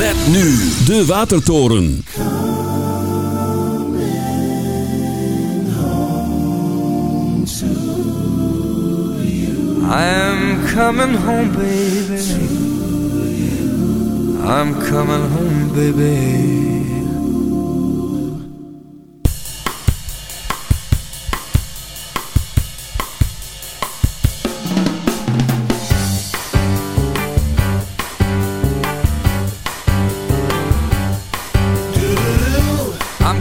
Met nu de Watertoren. I'm coming home, baby. I'm coming home, baby.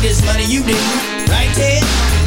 this money, you didn't. Right, Ted?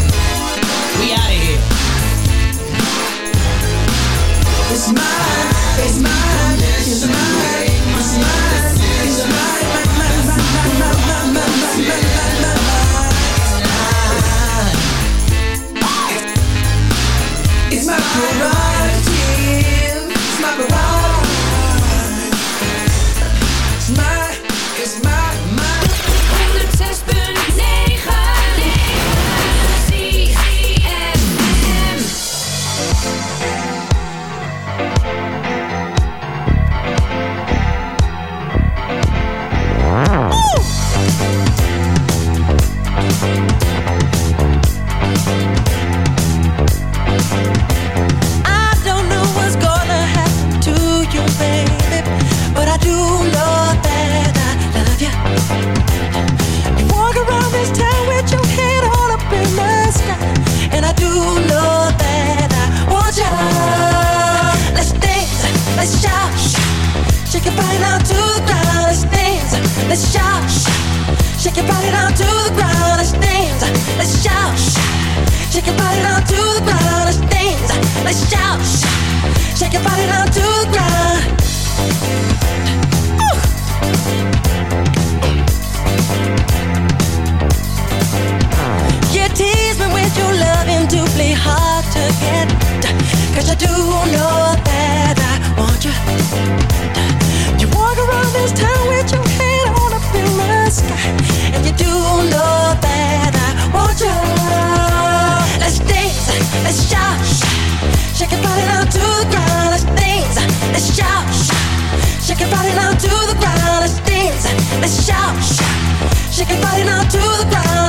Let's shout, shout. Shake your body now to the ground.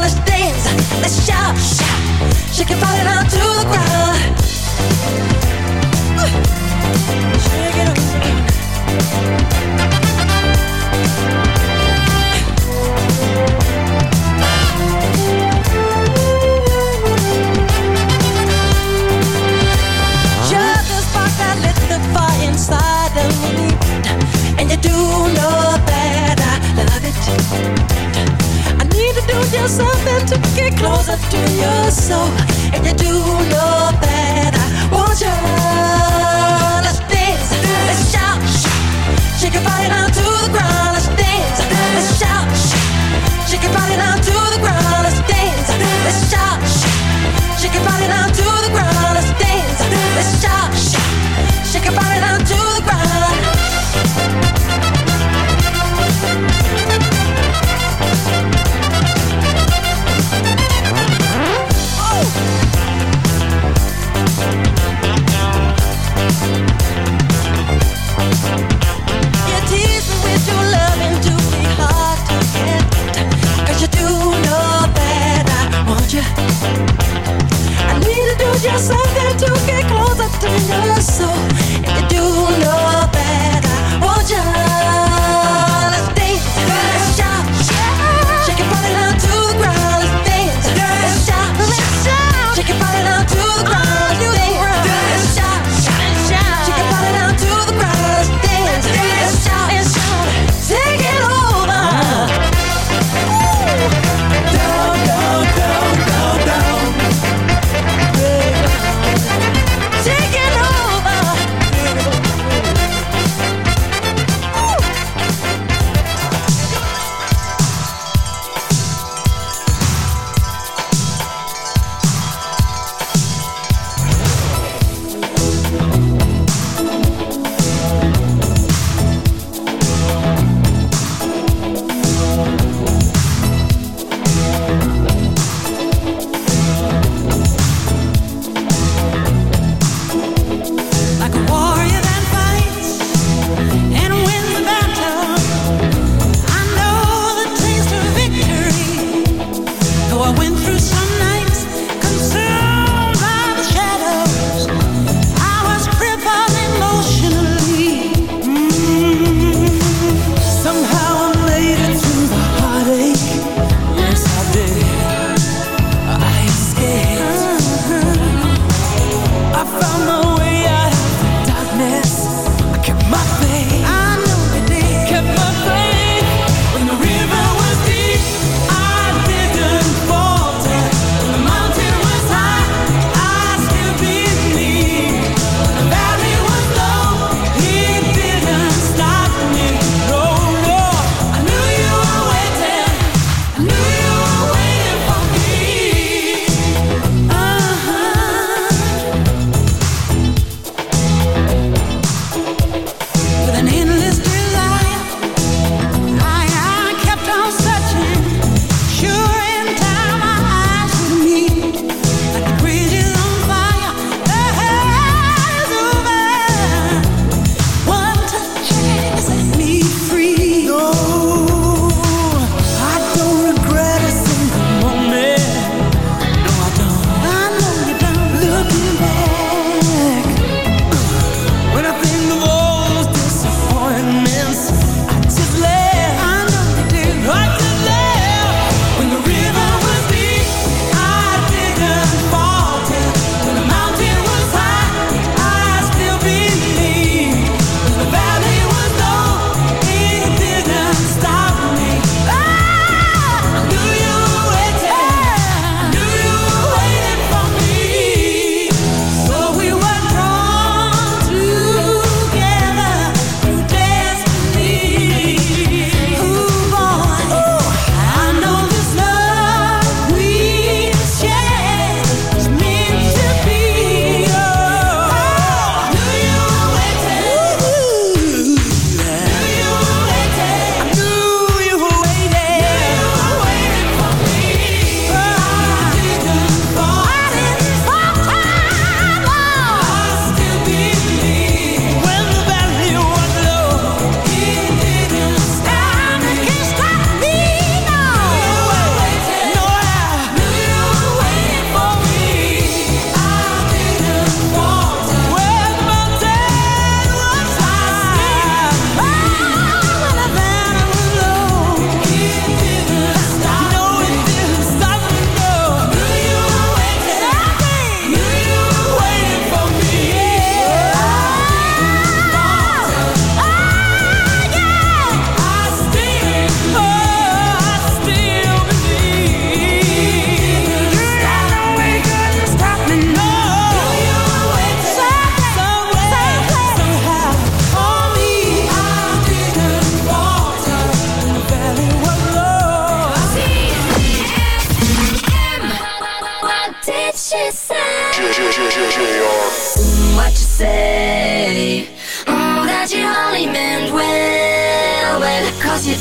so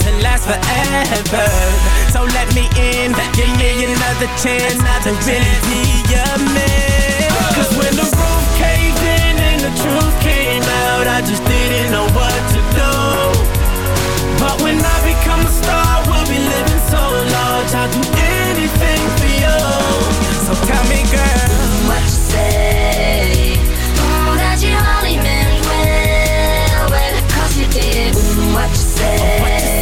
to last forever. So let me in, give me another chance to really be your man. Cause when the roof caved in and the truth came out, I just didn't know what to do. But when I become a star, we'll be living so large. I'll do anything for you. So tell me, girl, What you say? Mm, that you only meant well, well, cause you did. Mm, what you say? say, what you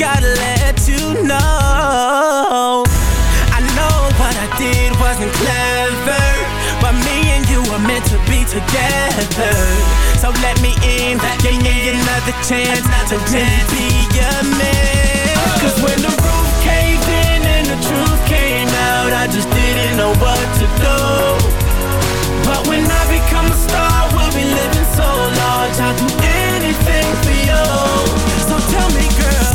gotta let you know. Together. So let me in, give me another chance to really be your man. Cause when the roof caved in and the truth came out, I just didn't know what to do. But when I become a star, we'll be living so large. I'll do anything for you. So tell me, girl,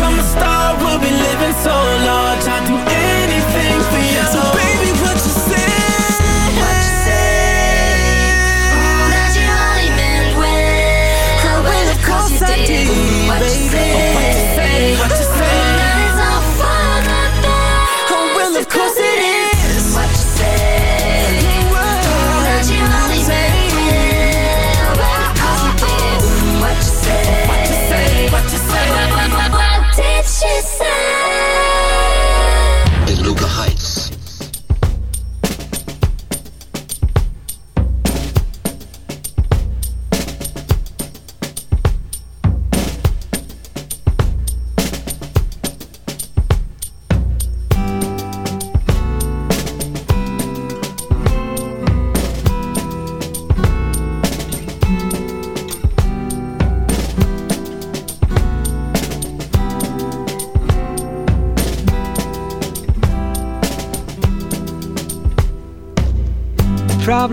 living so large.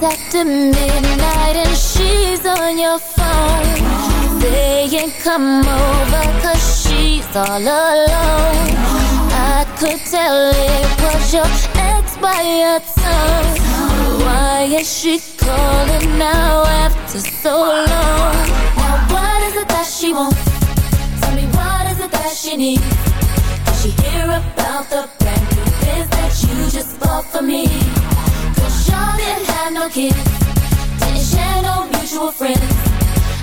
It's after midnight and she's on your phone Saying come over cause she's all alone I could tell it was your ex by your tongue Why is she calling now after so long? Now what is it that she wants? Tell me what is it that she needs? Does she hear about the brand new biz that you just bought for me? Y'all didn't have no kids, didn't share no mutual friends.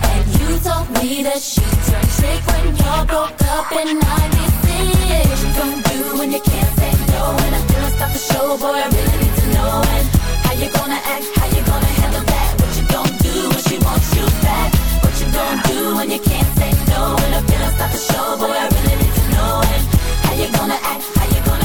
And you told me that she turned trick when y'all broke up in 96. You gonna do when you can't say no. And I feel I stop the show, boy, I really need to know. And how you gonna act, how you gonna handle that? What you gonna do when she wants you back? What you gonna do when you can't say no? And I feel I stop the show, boy, I really need to know. And how you gonna act, how you gonna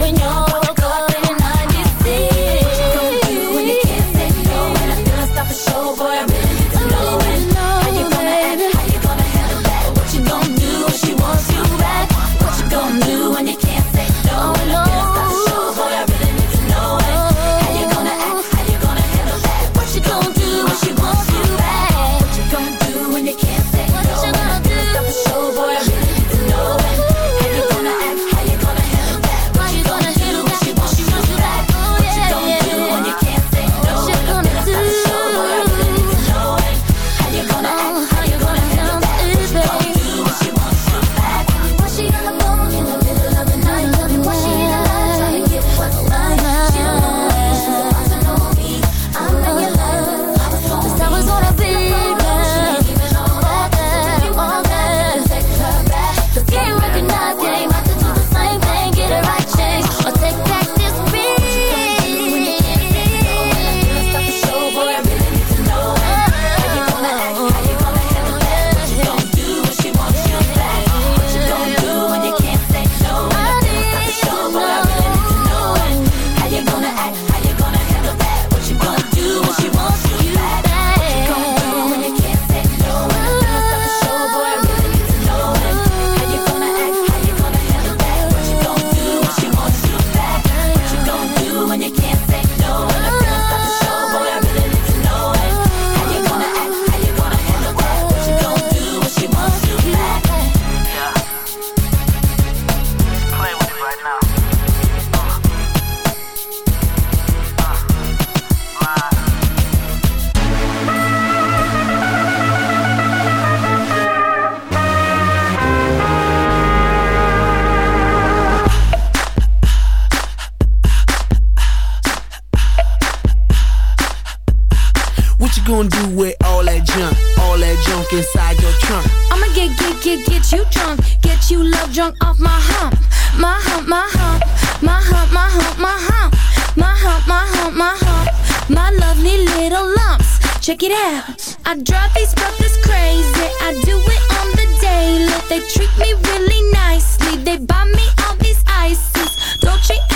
when you're I'ma get, get, get, get you drunk. Get you love drunk off my hump. My hump, my hump. My hump, my hump, my hump. My hump, my hump, my hump. My lovely little lumps. Check it out. I drive these brothers crazy. I do it on the daily. They treat me really nicely. They buy me all these ices. Don't you?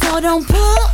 So don't pull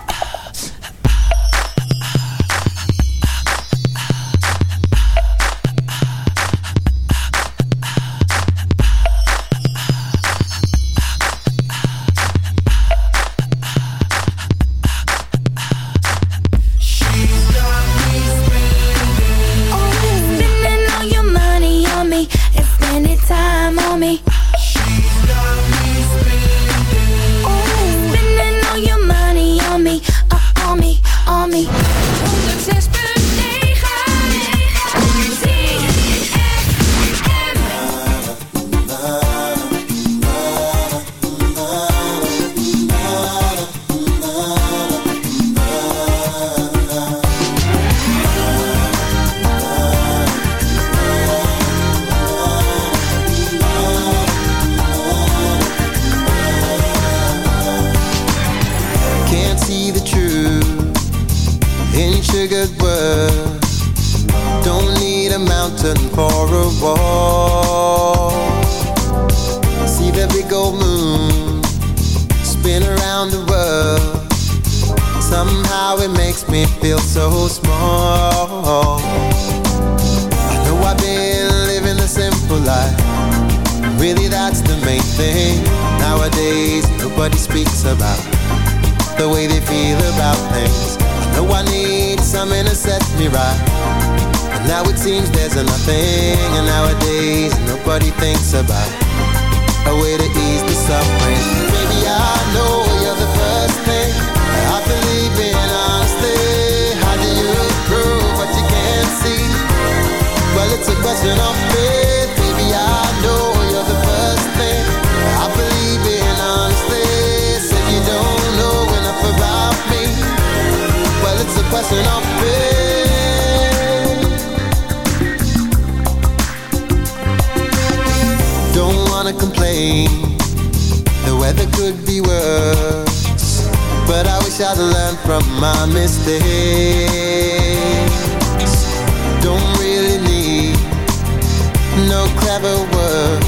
No clever words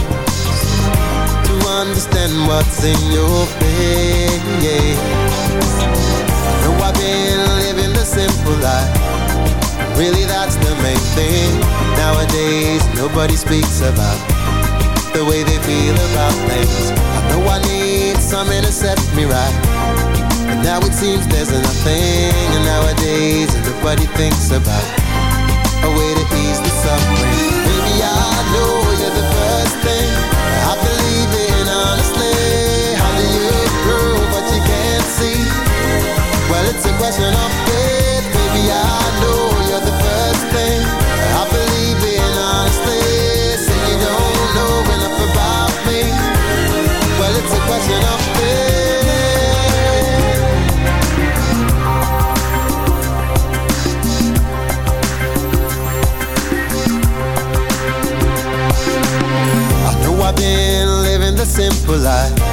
to understand what's in your face. Know I've been living the simple life. Really, that's the main thing. Nowadays, nobody speaks about the way they feel about things. I know I need something to set me right. But now it seems there's nothing, and nowadays nobody thinks about a way to ease the suffering. Baby, I know question of faith Baby, I know you're the first thing. I believe in honestly Say you don't know enough about me. Well, it's a question of faith I know I've been living the simple life.